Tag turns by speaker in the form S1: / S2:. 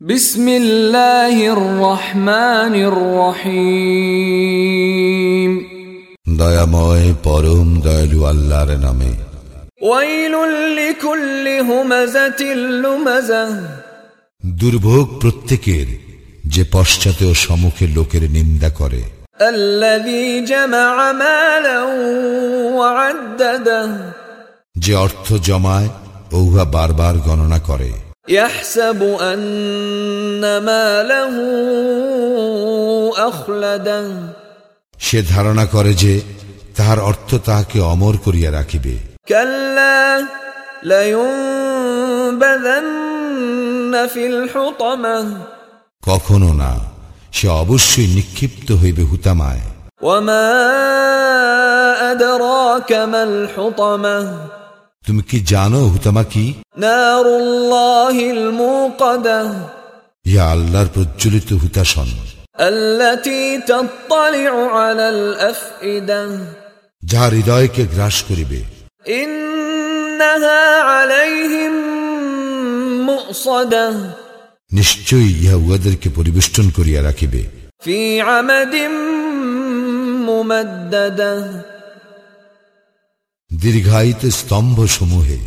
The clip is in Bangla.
S1: বিসমিল্লাহির রহমানির রহিম।
S2: দয়াময় পরম দয়ালু আল্লাহর নামে।
S1: ওয়াইলুল লিকুল্লি হুমাযাতিল লুমাযা
S2: দুর্ভোগ প্রত্যেকের যে পশ্চাতে ও সম্মুখে লোকের নিন্দা করে। যে অর্থ জমায় ও উহা বারবার গণনা করে।
S1: يحسب أن ماله أخلده
S2: সে ধারণা করে যে তাহার অর্থ তাহাকে অমর করিয়া রাখিবে
S1: كلا لينبذن في الحطمة
S2: কখনো না সে অবশ্যই নিক্ষিপ্ত হইবে হুতামায়
S1: وما أدراك ما الحطمة
S2: তুমি কি জানো হুতামা কি? ইয়া আল্লাহর প্রজ্বলিত হুতাসন যাহা হৃদয়কে গ্রাস করিবে। নিশ্চয়ই ইহা উহাদেরকে পরিবেষ্টন করিয়া রাখিবে।
S1: ফি আমাদিম মুমাদ্দাদা
S2: দীর্ঘায়িত স্তম্ভ সমূহে